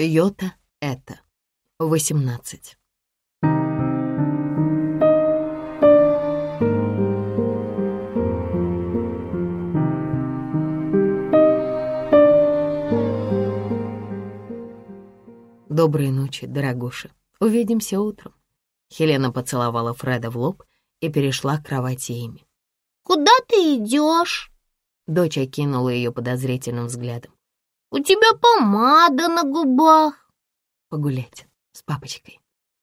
Йота это. 18. Доброй ночи, дорогуша. Увидимся утром. Хелена поцеловала Фреда в лоб и перешла к кровати Эми. «Куда ты идешь?» Дочь окинула ее подозрительным взглядом. «У тебя помада на губах». «Погулять с папочкой».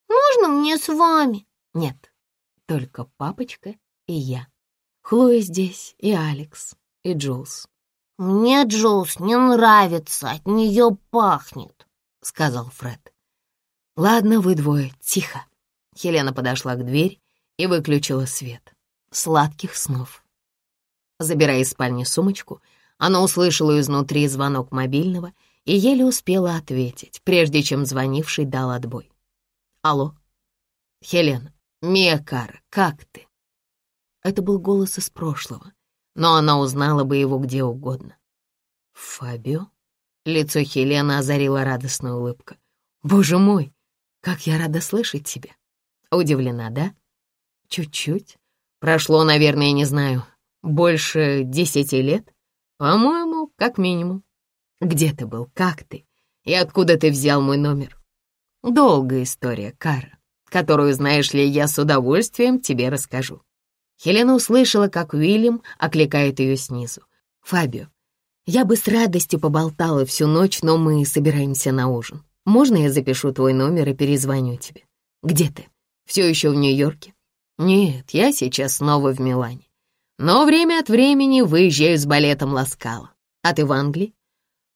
«Можно мне с вами?» «Нет, только папочка и я. Хлоя здесь, и Алекс, и Джулс». «Мне Джулс не нравится, от нее пахнет», — сказал Фред. «Ладно, вы двое, тихо». Хелена подошла к двери и выключила свет. Сладких снов. Забирая из спальни сумочку, она услышала изнутри звонок мобильного и еле успела ответить, прежде чем звонивший дал отбой. «Алло?» «Хелена, Мия как ты?» Это был голос из прошлого, но она узнала бы его где угодно. «Фабио?» Лицо Хелены озарила радостная улыбка. «Боже мой, как я рада слышать тебя!» Удивлена, да? Чуть-чуть. Прошло, наверное, не знаю, больше десяти лет? По-моему, как минимум. Где ты был, как ты? И откуда ты взял мой номер? Долгая история, Кара, которую, знаешь ли, я с удовольствием тебе расскажу. Хелена услышала, как Уильям окликает ее снизу. «Фабио, я бы с радостью поболтала всю ночь, но мы собираемся на ужин. Можно я запишу твой номер и перезвоню тебе? Где ты? Все еще в Нью-Йорке? Нет, я сейчас снова в Милане. Но время от времени выезжаю с балетом Ласкала. А ты в Англии?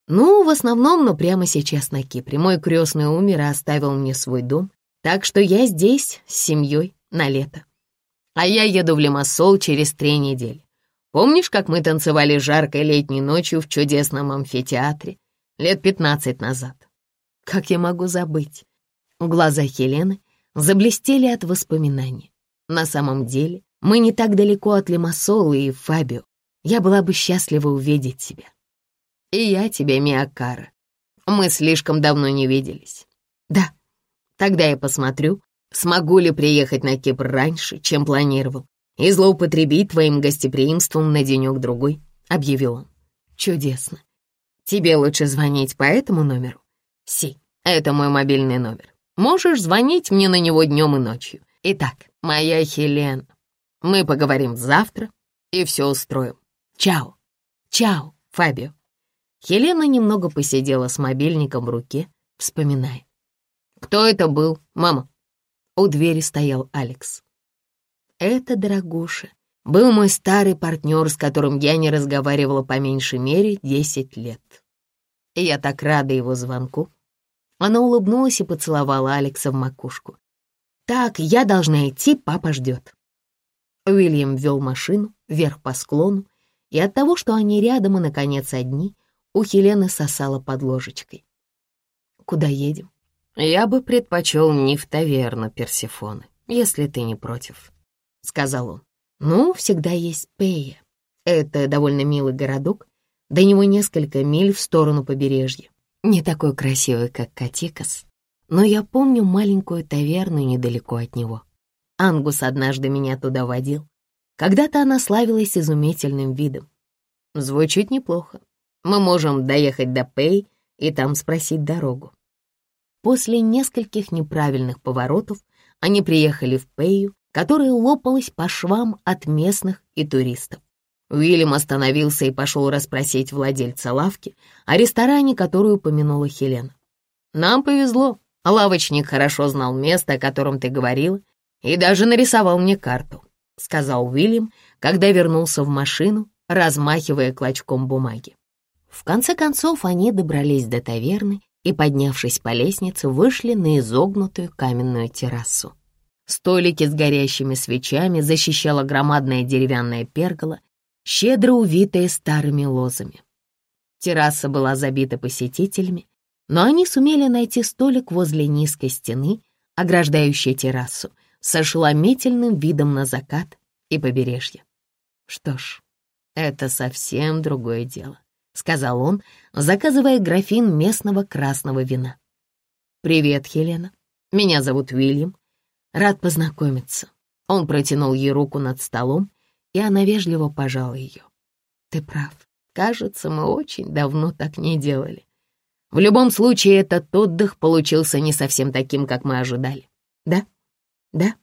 Ну, в основном, но прямо сейчас на Кипре. Мой крестный умер и оставил мне свой дом, так что я здесь с семьей на лето. А я еду в Лимассол через три недели. Помнишь, как мы танцевали жаркой летней ночью в чудесном амфитеатре лет пятнадцать назад? Как я могу забыть? Глаза Хелены заблестели от воспоминаний. На самом деле, мы не так далеко от Лимассола и Фабио. Я была бы счастлива увидеть тебя. И я тебя, Миакара. Мы слишком давно не виделись. Да, тогда я посмотрю, смогу ли приехать на Кипр раньше, чем планировал, и злоупотребить твоим гостеприимством на денек-другой, — объявил он. Чудесно. Тебе лучше звонить по этому номеру? Си, это мой мобильный номер. Можешь звонить мне на него днем и ночью. Итак, моя Хелена, мы поговорим завтра и все устроим. Чао. Чао, Фабио. Хелена немного посидела с мобильником в руке, вспоминая. «Кто это был, мама?» У двери стоял Алекс. «Это, дорогуша, был мой старый партнер, с которым я не разговаривала по меньшей мере десять лет. И я так рада его звонку». Она улыбнулась и поцеловала Алекса в макушку. «Так, я должна идти, папа ждет». Уильям вел машину вверх по склону, и от того, что они рядом и, наконец, одни, у Хелены сосала под ложечкой. «Куда едем?» «Я бы предпочел не в таверну Персифоны, если ты не против», — сказал он. «Ну, всегда есть Пея. Это довольно милый городок, до него несколько миль в сторону побережья. Не такой красивый, как Катикас, но я помню маленькую таверну недалеко от него. Ангус однажды меня туда водил. Когда-то она славилась изумительным видом. Звучит неплохо. Мы можем доехать до Пэй и там спросить дорогу. После нескольких неправильных поворотов они приехали в Пэю, которая лопалась по швам от местных и туристов. Уильям остановился и пошел расспросить владельца лавки о ресторане, которую упомянула Хелена. «Нам повезло. Лавочник хорошо знал место, о котором ты говорила, и даже нарисовал мне карту», — сказал Уильям, когда вернулся в машину, размахивая клочком бумаги. В конце концов они добрались до таверны и, поднявшись по лестнице, вышли на изогнутую каменную террасу. Столики с горящими свечами защищала громадная деревянная пергола, щедро увитая старыми лозами. Терраса была забита посетителями, но они сумели найти столик возле низкой стены, ограждающей террасу, с ошеломительным видом на закат и побережье. «Что ж, это совсем другое дело», — сказал он, заказывая графин местного красного вина. «Привет, Хелена. Меня зовут Уильям. Рад познакомиться». Он протянул ей руку над столом, и она вежливо пожала ее. «Ты прав. Кажется, мы очень давно так не делали. В любом случае, этот отдых получился не совсем таким, как мы ожидали. Да? Да?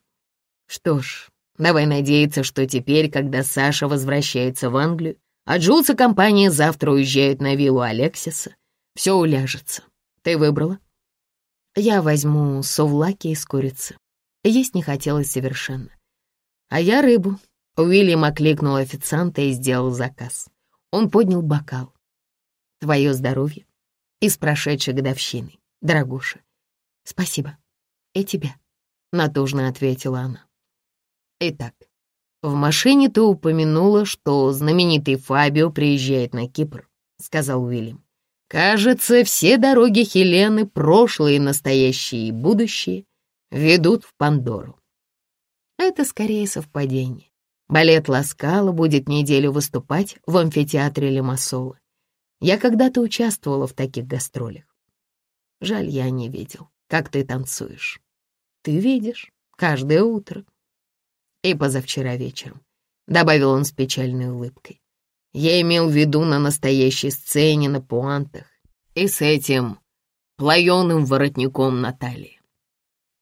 Что ж, давай надеяться, что теперь, когда Саша возвращается в Англию, а Джулс и компания завтра уезжают на виллу Алексиса, все уляжется. Ты выбрала? Я возьму совлаки из курицы. Есть не хотелось совершенно. А я рыбу. Уильям окликнул официанта и сделал заказ. Он поднял бокал. Твое здоровье и с прошедшей годовщиной, дорогуша. Спасибо. И тебе, — натужно ответила она. Итак, в машине ты упомянула, что знаменитый Фабио приезжает на Кипр, — сказал Уильям. Кажется, все дороги Хелены, прошлые, настоящие и будущие, ведут в Пандору. Это скорее совпадение. Балет Ласкала будет неделю выступать в амфитеатре Лимассола. Я когда-то участвовала в таких гастролях. Жаль, я не видел, как ты танцуешь. Ты видишь, каждое утро. И позавчера вечером, — добавил он с печальной улыбкой. Я имел в виду на настоящей сцене, на пуантах и с этим плаеным воротником Натальи.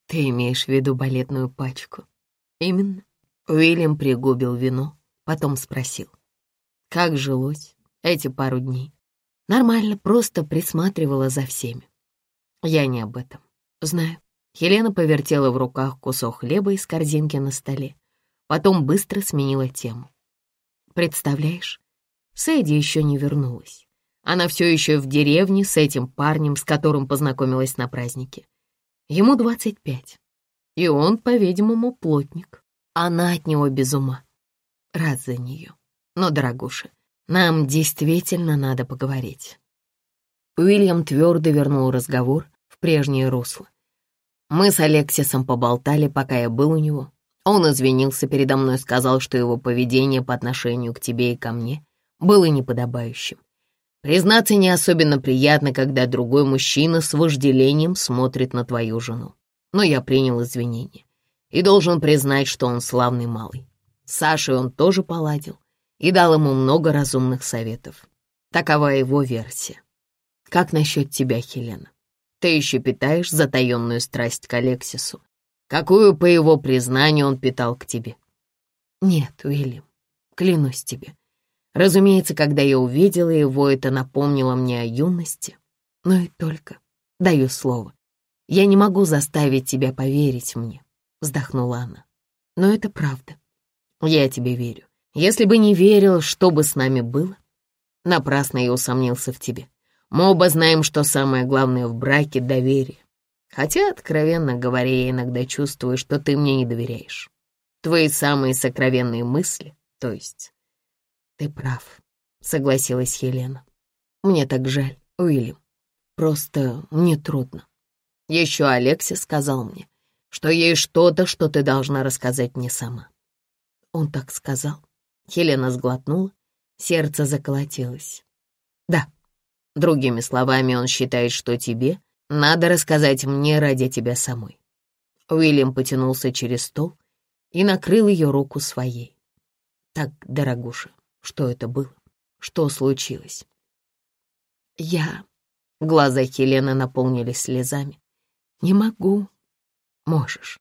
Ты имеешь в виду балетную пачку? Именно. Уильям пригубил вино, потом спросил. Как жилось эти пару дней? Нормально, просто присматривала за всеми. Я не об этом. Знаю. Хелена повертела в руках кусок хлеба из корзинки на столе, потом быстро сменила тему. Представляешь, Сэдди еще не вернулась. Она все еще в деревне с этим парнем, с которым познакомилась на празднике. Ему 25, и он, по-видимому, плотник. Она от него без ума. Рад за нее. Но, дорогуша, нам действительно надо поговорить. Уильям твердо вернул разговор в прежнее русло. Мы с Алексисом поболтали, пока я был у него. Он извинился передо мной, сказал, что его поведение по отношению к тебе и ко мне было неподобающим. Признаться, не особенно приятно, когда другой мужчина с вожделением смотрит на твою жену. Но я принял извинения и должен признать, что он славный малый. С Сашей он тоже поладил и дал ему много разумных советов. Такова его версия. Как насчет тебя, Хелена? Ты еще питаешь затаенную страсть к Алексису? Какую, по его признанию, он питал к тебе? Нет, Уильям, клянусь тебе, Разумеется, когда я увидела его, это напомнило мне о юности. Но и только. Даю слово. Я не могу заставить тебя поверить мне, вздохнула она. Но это правда. Я тебе верю. Если бы не верил, что бы с нами было? Напрасно я усомнился в тебе. Мы оба знаем, что самое главное в браке — доверие. Хотя, откровенно говоря, я иногда чувствую, что ты мне не доверяешь. Твои самые сокровенные мысли, то есть «Ты прав», — согласилась Елена. «Мне так жаль, Уильям. Просто мне трудно. Еще Алексис сказал мне, что есть что-то, что ты должна рассказать мне сама». Он так сказал. Хелена сглотнула, сердце заколотилось. «Да, другими словами, он считает, что тебе надо рассказать мне ради тебя самой». Уильям потянулся через стол и накрыл ее руку своей. «Так, дорогуша, что это было? Что случилось? Я... Глаза Хелены наполнились слезами. Не могу. Можешь.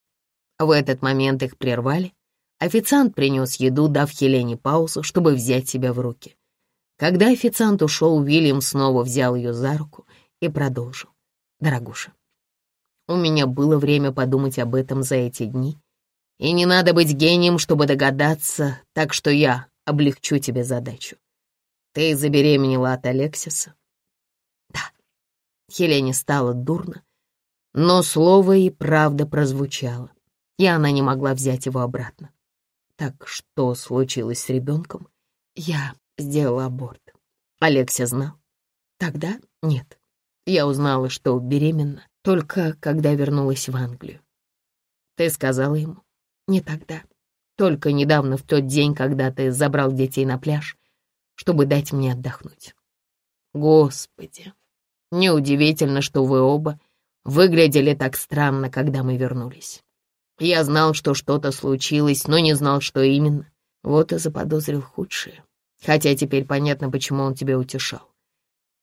В этот момент их прервали. Официант принес еду, дав Хелене паузу, чтобы взять себя в руки. Когда официант ушел, Уильям снова взял ее за руку и продолжил. «Дорогуша, у меня было время подумать об этом за эти дни, и не надо быть гением, чтобы догадаться, так что я облегчу тебе задачу. Ты забеременела от Алексиса? Да. Хелене стало дурно, но слово и правда прозвучало, и она не могла взять его обратно. Так что случилось с ребенком? Я сделала аборт. Алексия знал? Тогда нет. Я узнала, что беременна, только когда вернулась в Англию. Ты сказала ему? Не тогда. Только недавно, в тот день, когда ты забрал детей на пляж, чтобы дать мне отдохнуть. Господи, неудивительно, что вы оба выглядели так странно, когда мы вернулись. Я знал, что что-то случилось, но не знал, что именно. Вот и заподозрил худшее. Хотя теперь понятно, почему он тебя утешал.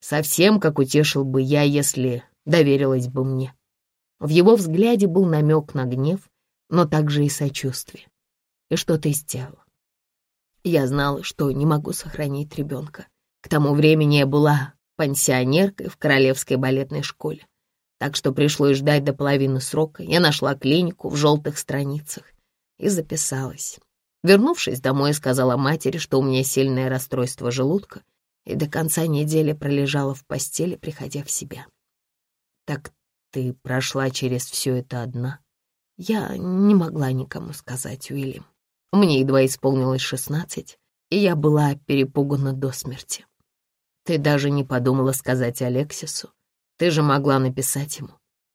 Совсем как утешил бы я, если доверилась бы мне. В его взгляде был намек на гнев, но также и сочувствие. И что ты сделала? Я знала, что не могу сохранить ребенка. К тому времени я была пансионеркой в королевской балетной школе, так что пришлось ждать до половины срока. Я нашла клинику в желтых страницах и записалась. Вернувшись домой, сказала матери, что у меня сильное расстройство желудка, и до конца недели пролежала в постели, приходя в себя. «Так ты прошла через все это одна?» Я не могла никому сказать, Уильям. Мне едва исполнилось шестнадцать, и я была перепугана до смерти. Ты даже не подумала сказать Алексису. Ты же могла написать ему.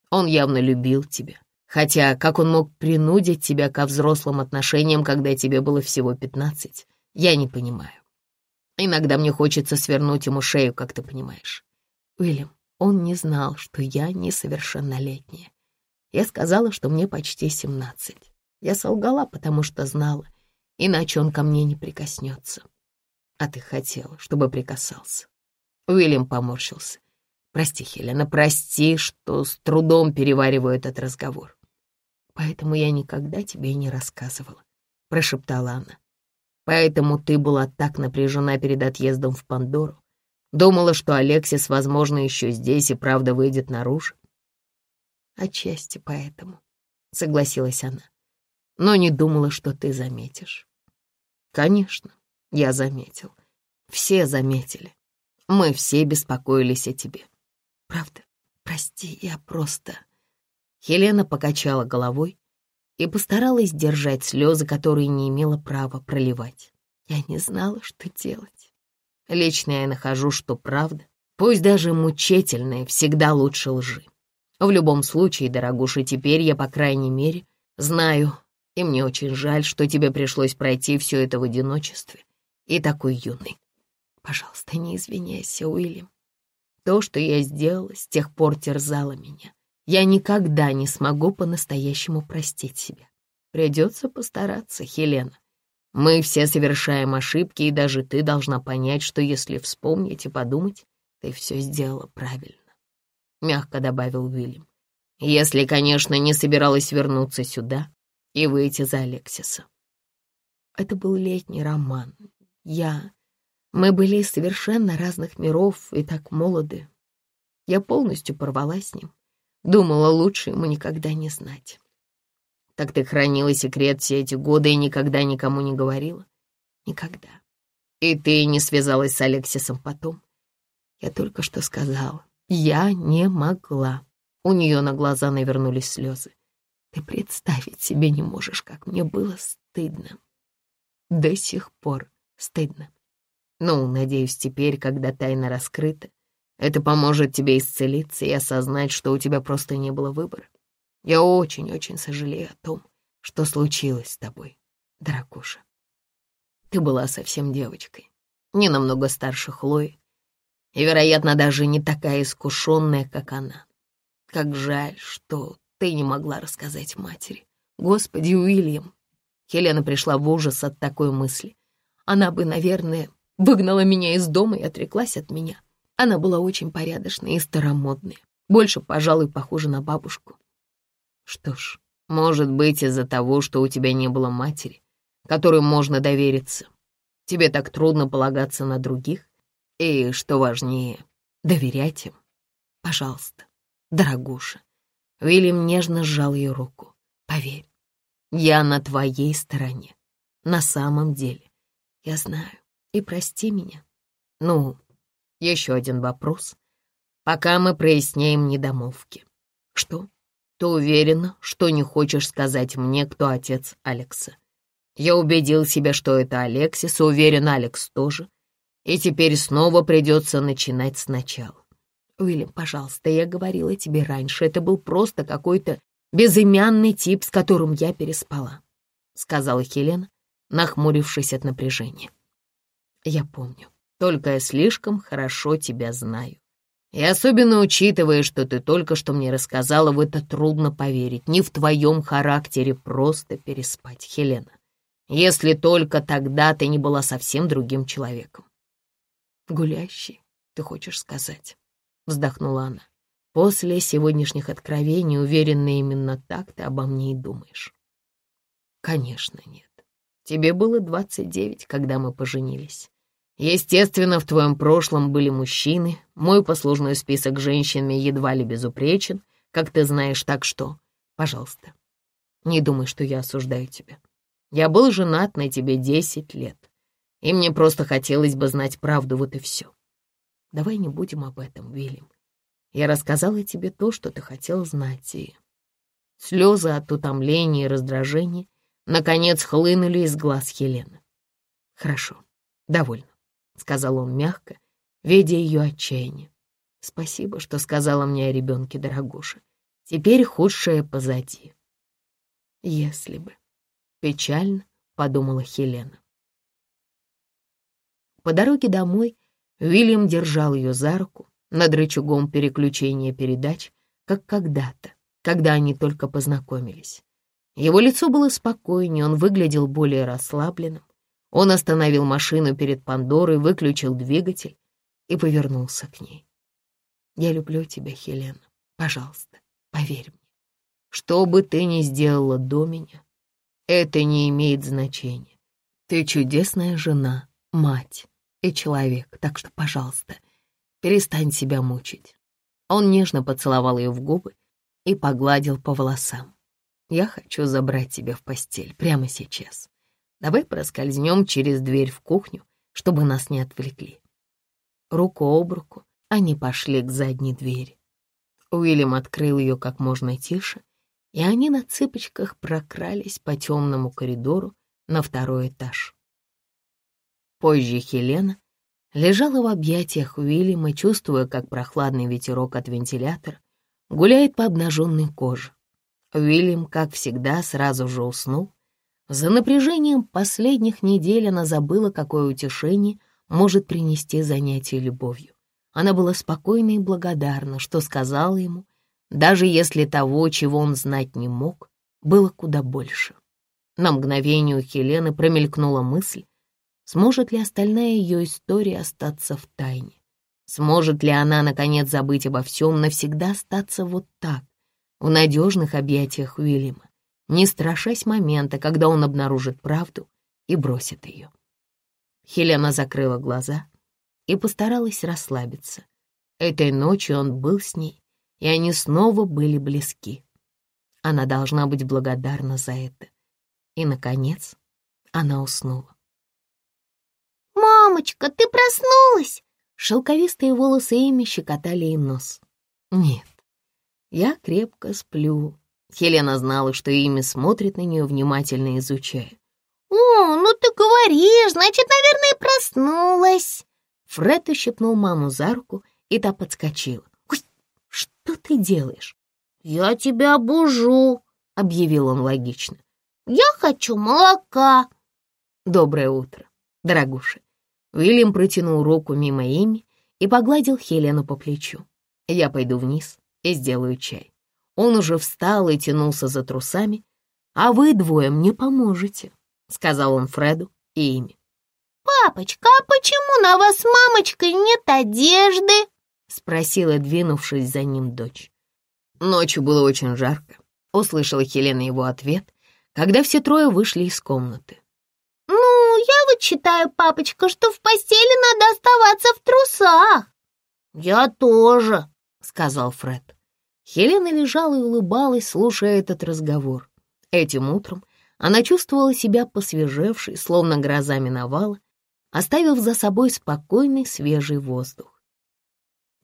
Он явно любил тебя. Хотя как он мог принудить тебя ко взрослым отношениям, когда тебе было всего пятнадцать, я не понимаю. Иногда мне хочется свернуть ему шею, как ты понимаешь. Уильям, он не знал, что я несовершеннолетняя. Я сказала, что мне почти семнадцать. Я солгала, потому что знала, иначе он ко мне не прикоснется. А ты хотела, чтобы прикасался. Уильям поморщился. Прости, Хелена, прости, что с трудом перевариваю этот разговор. Поэтому я никогда тебе не рассказывала, прошептала она. Поэтому ты была так напряжена перед отъездом в Пандору. Думала, что Алексис, возможно, еще здесь и правда выйдет наружу. Отчасти поэтому, согласилась она. Но не думала, что ты заметишь. Конечно, я заметил. Все заметили. Мы все беспокоились о тебе. Правда? Прости, я просто... Хелена покачала головой и постаралась держать слезы, которые не имела права проливать. Я не знала, что делать. Лично я нахожу, что правда, пусть даже мучительная, всегда лучше лжи. В любом случае, дорогуша, теперь я, по крайней мере, знаю, и мне очень жаль, что тебе пришлось пройти все это в одиночестве и такой юный. Пожалуйста, не извиняйся, Уильям. То, что я сделала, с тех пор терзало меня. Я никогда не смогу по-настоящему простить себя. Придется постараться, Хелена. Мы все совершаем ошибки, и даже ты должна понять, что если вспомнить и подумать, ты все сделала правильно. Мягко добавил Уильям. Если, конечно, не собиралась вернуться сюда и выйти за Алексиса. Это был летний роман. Я... Мы были из совершенно разных миров и так молоды. Я полностью порвала с ним. Думала, лучше ему никогда не знать. Так ты хранила секрет все эти годы и никогда никому не говорила? Никогда. И ты не связалась с Алексисом потом? Я только что сказала. Я не могла. У нее на глаза навернулись слезы. Ты представить себе не можешь, как мне было стыдно. До сих пор стыдно. Ну, надеюсь, теперь, когда тайна раскрыта, это поможет тебе исцелиться и осознать, что у тебя просто не было выбора. Я очень-очень сожалею о том, что случилось с тобой, дорогуша. Ты была совсем девочкой, не намного старше Хлои, и, вероятно, даже не такая искушенная, как она. Как жаль, что ты не могла рассказать матери. Господи, Уильям! Хелена пришла в ужас от такой мысли. Она бы, наверное, выгнала меня из дома и отреклась от меня. Она была очень порядочная и старомодная, больше, пожалуй, похожа на бабушку. Что ж, может быть, из-за того, что у тебя не было матери, которой можно довериться. Тебе так трудно полагаться на других, и, что важнее, доверять им. Пожалуйста, дорогуша. Уильям нежно сжал ее руку. Поверь, я на твоей стороне. На самом деле. Я знаю. И прости меня. Ну, еще один вопрос, пока мы проясняем недомолвки. Что? Ты уверена, что не хочешь сказать мне, кто отец Алекса? Я убедил себя, что это Алексис, уверен, Алекс тоже. И теперь снова придется начинать сначала. Уильям, пожалуйста, я говорила тебе раньше, это был просто какой-то безымянный тип, с которым я переспала, сказала Хелена, нахмурившись от напряжения. Я помню. Только я слишком хорошо тебя знаю. И особенно учитывая, что ты только что мне рассказала, в это трудно поверить. Не в твоем характере просто переспать, Хелена. Если только тогда ты не была совсем другим человеком. Гулящий, ты хочешь сказать? Вздохнула она. После сегодняшних откровений, уверена, именно так ты обо мне и думаешь. Конечно, нет. Тебе было двадцать девять, когда мы поженились. Естественно, в твоем прошлом были мужчины. Мой послужной список женщин едва ли безупречен, как ты знаешь, так что, пожалуйста, не думай, что я осуждаю тебя. Я был женат на тебе десять лет, и мне просто хотелось бы знать правду, вот и все. Давай не будем об этом, Вильям. Я рассказала тебе то, что ты хотел знать, и слезы от утомления и раздражения наконец хлынули из глаз Елены. Хорошо, довольно. — сказал он мягко, видя ее отчаяние. «Спасибо, что сказала мне о ребенке, дорогуша. Теперь худшее позади». «Если бы...» — печально подумала Хелена. По дороге домой Уильям держал ее за руку над рычагом переключения передач, как когда-то, когда они только познакомились. Его лицо было спокойнее, он выглядел более расслабленным. Он остановил машину перед Пандорой, выключил двигатель и повернулся к ней. «Я люблю тебя, Хелена. Пожалуйста, поверь мне. Что бы ты ни сделала до меня, это не имеет значения. Ты чудесная жена, мать и человек, так что, пожалуйста, перестань себя мучить». Он нежно поцеловал ее в губы и погладил по волосам. «Я хочу забрать тебя в постель прямо сейчас. Давай проскользнем через дверь в кухню, чтобы нас не отвлекли. Руку об руку они пошли к задней двери. Уильям открыл ее как можно тише, и они на цыпочках прокрались по темному коридору на второй этаж. Позже Хелена лежала в объятиях Уильяма, чувствуя, как прохладный ветерок от вентилятора гуляет по обнаженной коже. Уильям, как всегда, сразу же уснул, за напряжением последних недель она забыла, какое утешение может принести занятие любовью. Она была спокойна и благодарна, что сказала ему, даже если того, чего он знать не мог, было куда больше. На мгновение у Хелены промелькнула мысль, сможет ли остальная ее история остаться в тайне. Сможет ли она, наконец, забыть обо всем, навсегда остаться вот так, в надежных объятиях Уильяма? Не страшась момента, когда он обнаружит правду и бросит ее. Хелена закрыла глаза и постаралась расслабиться. Этой ночью он был с ней, и они снова были близки. Она должна быть благодарна за это. И, наконец, она уснула. «Мамочка, ты проснулась!» Шелковистые волосы Эми щекотали ей нос. «Нет, я крепко сплю», Хелена знала, что имя смотрит на нее, внимательно изучая. «О, ну ты говоришь, значит, наверное, проснулась!» Фред ущипнул маму за руку, и та подскочила. «Ой, что ты делаешь?» «Я тебя бужу», — объявил он логично. «Я хочу молока». «Доброе утро, дорогуша». Уильям протянул руку мимо Эми и погладил Хелену по плечу. «Я пойду вниз и сделаю чай. Он уже встал и тянулся за трусами. «А вы двое мне поможете», — сказал он Фреду и Эми. «Папочка, а почему на вас с мамочкой нет одежды?» — спросила, двинувшись за ним дочь. Ночью было очень жарко, — услышала Хелена его ответ, когда все трое вышли из комнаты. «Ну, я вот считаю, папочка, что в постели надо оставаться в трусах». «Я тоже», — сказал Фред. Хелена лежала и улыбалась, слушая этот разговор. Этим утром она чувствовала себя посвежевшей, словно гроза миновала, оставив за собой спокойный свежий воздух.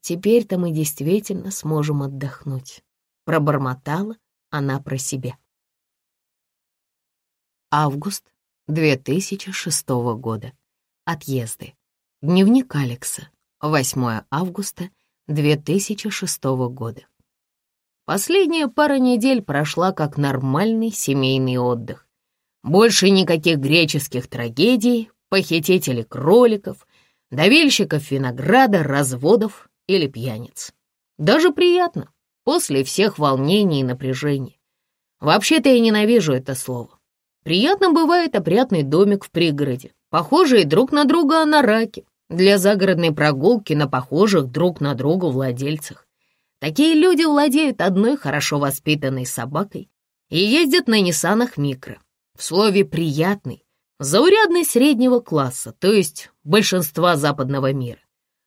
«Теперь-то мы действительно сможем отдохнуть», — пробормотала она про себя. Август 2006 года. Отъезды. Дневник Алекса. 8 августа 2006 года. Последняя пара недель прошла как нормальный семейный отдых. Больше никаких греческих трагедий, похитителей кроликов, давильщиков винограда, разводов или пьяниц. Даже приятно, после всех волнений и напряжений. Вообще-то я ненавижу это слово. Приятно бывает опрятный домик в пригороде, похожие друг на друга анараки, для загородной прогулки на похожих друг на друга владельцах. Такие люди владеют одной хорошо воспитанной собакой и ездят на Ниссанах Микро. В слове «приятный» заурядный среднего класса, то есть большинства западного мира.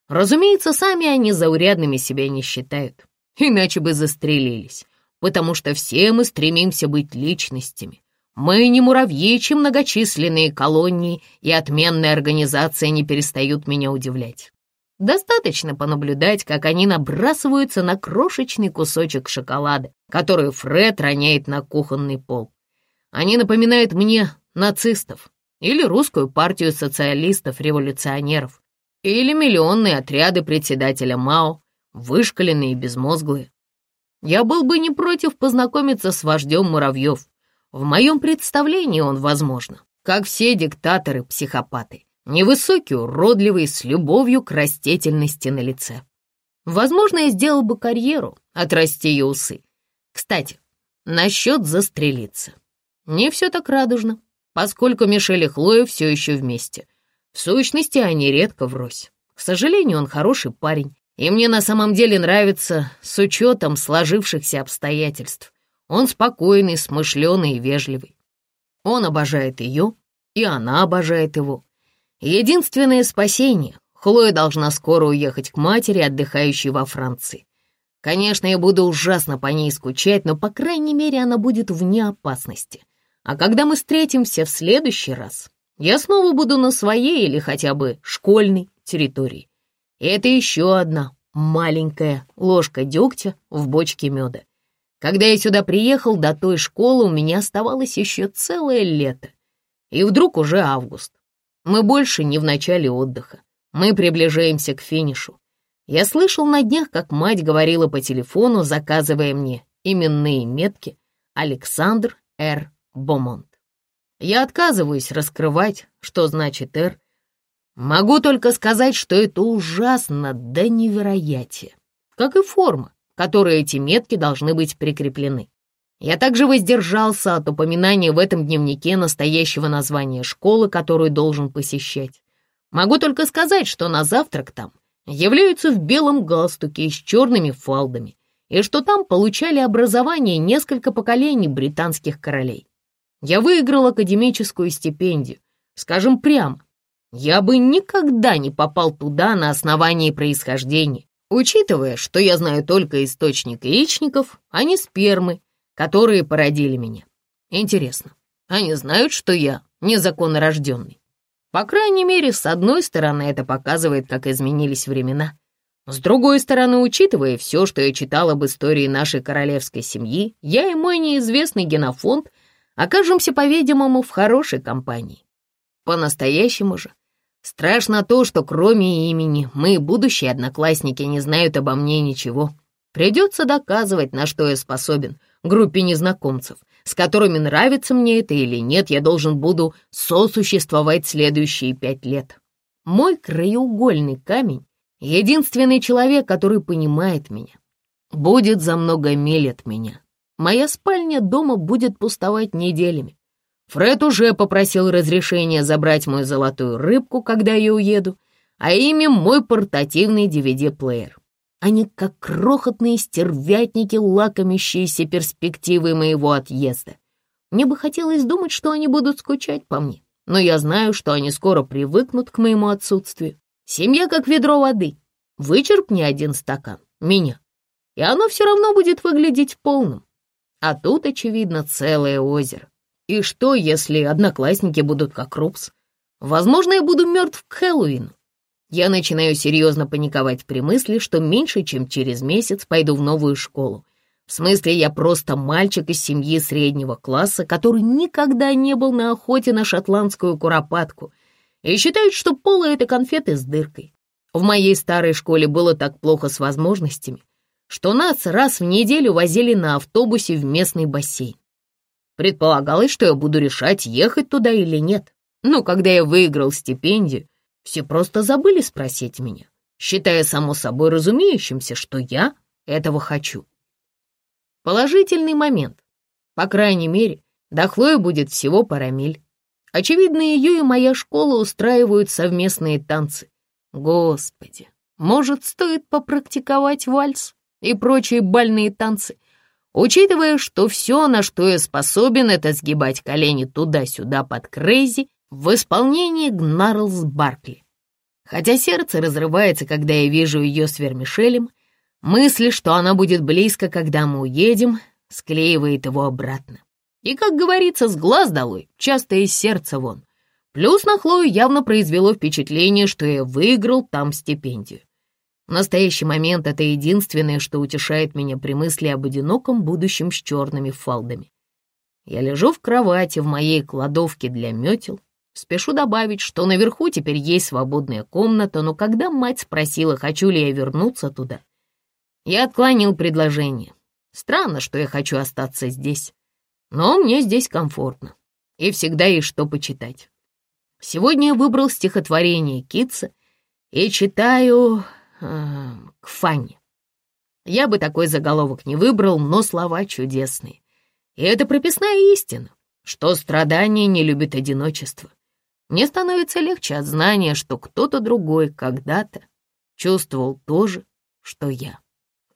Разумеется, сами они заурядными себя не считают, иначе бы застрелились, потому что все мы стремимся быть личностями. Мы не муравьи, чем многочисленные колонии и отменная организация не перестают меня удивлять. Достаточно понаблюдать, как они набрасываются на крошечный кусочек шоколада, который Фред роняет на кухонный пол. Они напоминают мне нацистов, или русскую партию социалистов-революционеров, или миллионные отряды председателя Мао, вышкаленные и безмозглые. Я был бы не против познакомиться с вождем муравьев. В моем представлении он, возможно, как все диктаторы-психопаты, невысокий, уродливый, с любовью к растительности на лице. Возможно, я сделал бы карьеру, отрасти ее усы. Кстати, насчет застрелиться. Не все так радужно поскольку Мишель и Хлоя все еще вместе. В сущности, они редко врозь. К сожалению, он хороший парень, и мне на самом деле нравится с учетом сложившихся обстоятельств. Он спокойный, смышленый и вежливый. Он обожает ее, и она обожает его. Единственное спасение — Хлоя должна скоро уехать к матери, отдыхающей во Франции. Конечно, я буду ужасно по ней скучать, но, по крайней мере, она будет вне опасности — а когда мы встретимся в следующий раз, я снова буду на своей или хотя бы школьной территории. И это еще одна маленькая ложка дегтя в бочке меда. Когда я сюда приехал, до той школы у меня оставалось еще целое лето. И вдруг уже август. Мы больше не в начале отдыха. Мы приближаемся к финишу. Я слышал на днях, как мать говорила по телефону, заказывая мне именные метки Александр Р. Бомонт. Я отказываюсь раскрывать, что значит «Р». Могу только сказать, что это ужасно до невероятия, как и форма, которой эти метки должны быть прикреплены. Я также воздержался от упоминания в этом дневнике настоящего названия школы, которую должен посещать. Могу только сказать, что на завтрак там являются в белом галстуке с черными фалдами, и что там получали образование несколько поколений британских королей. Я выиграл академическую стипендию. Скажем прямо, я бы никогда не попал туда на основании происхождения, учитывая, что я знаю только источник яичников, а не спермы, которые породили меня. Интересно, они знают, что я незаконно рожденный? По крайней мере, с одной стороны, это показывает, как изменились времена. С другой стороны, учитывая все, что я читал об истории нашей королевской семьи, я и мой неизвестный генофонд — окажемся, по-видимому, в хорошей компании. По-настоящему же. Страшно то, что кроме имени мы, будущие одноклассники, не знают обо мне ничего. Придется доказывать, на что я способен, группе незнакомцев, с которыми нравится мне это или нет, я должен буду сосуществовать следующие пять лет. Мой краеугольный камень — единственный человек, который понимает меня, будет за много миль от меня. Моя спальня дома будет пустовать неделями. Фред уже попросил разрешения забрать мою золотую рыбку, когда я уеду, а ими мой портативный DVD-плеер. Они как крохотные стервятники, лакомящиеся перспективой моего отъезда. Мне бы хотелось думать, что они будут скучать по мне, но я знаю, что они скоро привыкнут к моему отсутствию. Семья как ведро воды. Вычерпни один стакан, меня, и оно все равно будет выглядеть полным. А тут, очевидно, целое озеро. И что, если одноклассники будут как Рупс? Возможно, я буду мертв к Хэллоуину. Я начинаю серьезно паниковать при мысли, что меньше, чем через месяц пойду в новую школу. В смысле, я просто мальчик из семьи среднего класса, который никогда не был на охоте на шотландскую куропатку и считает, что поло — это конфеты с дыркой. В моей старой школе было так плохо с возможностями, что нас раз в неделю возили на автобусе в местный бассейн. Предполагалось, что я буду решать, ехать туда или нет. Но когда я выиграл стипендию, все просто забыли спросить меня, считая само собой разумеющимся, что я этого хочу. Положительный момент. По крайней мере, до Хлои будет всего пара миль. Очевидно, ее и моя школа устраивают совместные танцы. Господи, может, стоит попрактиковать вальс и прочие бальные танцы, учитывая, что все, на что я способен, это сгибать колени туда-сюда под Крейзи в исполнении Гнарлс Баркли. Хотя сердце разрывается, когда я вижу ее с Вермишелем, мысли, что она будет близко, когда мы уедем, склеивает его обратно. И, как говорится, с глаз долой, часто из сердца вон. Плюс на Хлою явно произвело впечатление, что я выиграл там стипендию. В настоящий момент это единственное, что утешает меня при мысли об одиноком будущем с черными фалдами. Я лежу в кровати в моей кладовке для метел. Спешу добавить, что наверху теперь есть свободная комната, но когда мать спросила, хочу ли я вернуться туда, я отклонил предложение. Странно, что я хочу остаться здесь. Но мне здесь комфортно. И всегда есть что почитать. Сегодня я выбрал стихотворение Китса и читаю э, к Фанне. Я бы такой заголовок не выбрал, но слова чудесные. И это прописная истина, что страдание не любит одиночество. Мне становится легче от знания, что кто-то другой когда-то чувствовал то же, что я.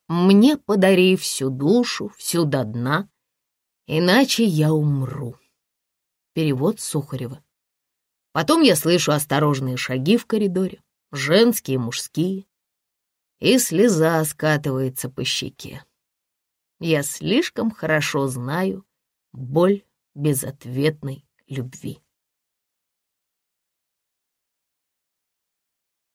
Мне подари всю душу, всю до дна, иначе я умру. Перевод Сухарева. Потом я слышу осторожные шаги в коридоре, женские, мужские, и слеза скатывается по щеке. Я слишком хорошо знаю боль безответной любви.